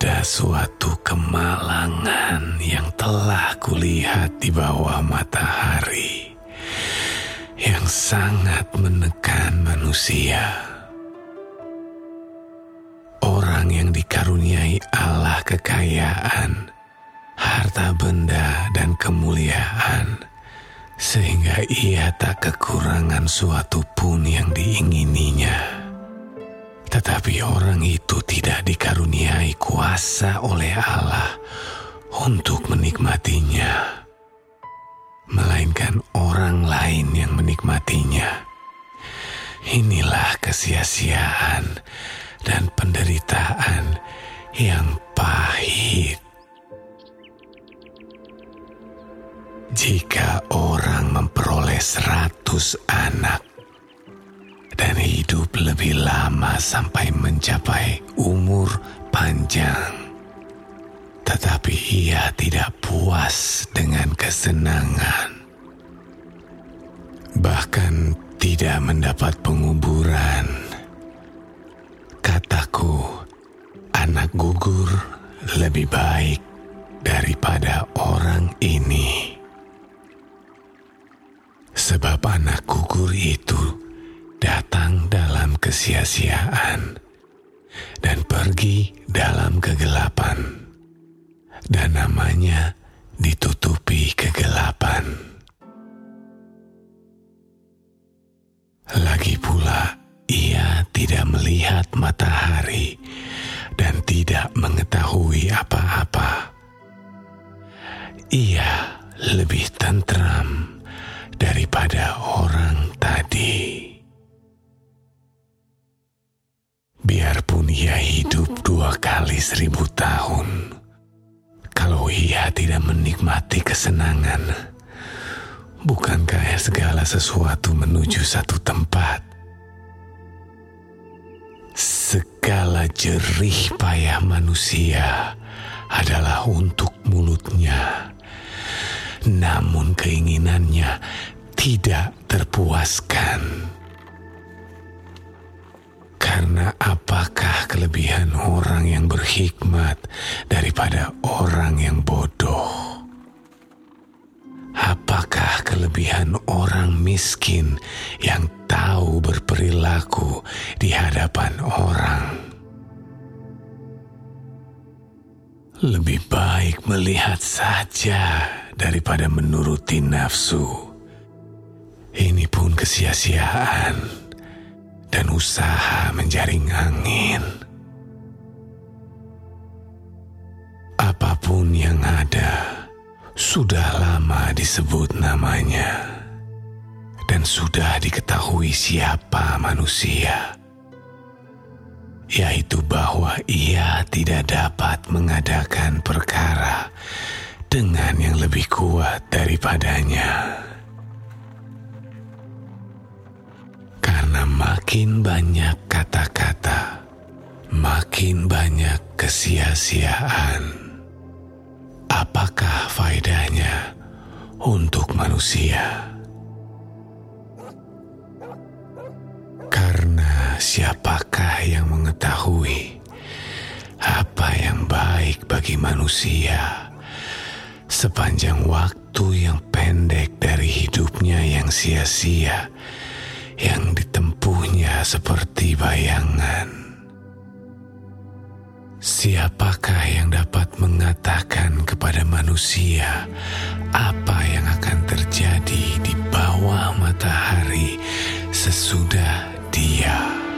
Ada suatu kemalangan yang telah kulihat di bawah matahari yang sangat menekan manusia. Orang yang dikaruniai Allah kekayaan, harta benda dan kemuliaan, sehingga ia tak kekurangan suatu pun yang diingininya. Tetapi orang itu tidak dikaruniai kuasa oleh Allah untuk menikmatinya, melainkan orang lain yang menikmatinya. Inilah kesia-siaan dan penderitaan yang pahit. Jika orang memperoleh seratus anak, lebih lama sampai mencapai umur panjang. Tetapi ia tidak puas dengan kesenangan. Bahkan tidak mendapat penguburan. Kataku, anak gugur lebih baik daripada orang ini. Sebab anak gugur itu kesia-siaan dan pergi dalam kegelapan, dan namanya ditutupi kegelapan. Lagi pula, ia tidak melihat matahari dan tidak mengetahui apa-apa. Ia lebih tentram dua kali seribu tahun, kalau ia tidak menikmati kesenangan, bukankah segala sesuatu menuju satu tempat? Segala jerih payah manusia adalah untuk mulutnya, namun keinginannya tidak terpuaskan. Karena kelebihan orang yang berhikmat daripada orang yang bodoh? Apakah kelebihan orang miskin yang tahu berperilaku di hadapan orang? Lebih baik melihat saja daripada menuruti nafsu. Ini pun kesia-siaan dan usaha menjaring angin. Apa pun yang ada sudah lama disebut namanya dan sudah diketahui siapa manusia, yaitu bahwa ia tidak dapat mengadakan perkara dengan yang lebih kuat daripadanya. Karena makin banyak kata-kata, makin banyak kesia-siaan. Apakah faedahnya untuk manusia? Karena siapakah yang mengetahui apa yang baik bagi manusia sepanjang waktu yang pendek dari hidupnya yang sia-sia yang ditempuhnya seperti bayangan. Siapakah yang dapat mengatakan kepada manusia apa yang akan terjadi di bawah matahari sesudah dia.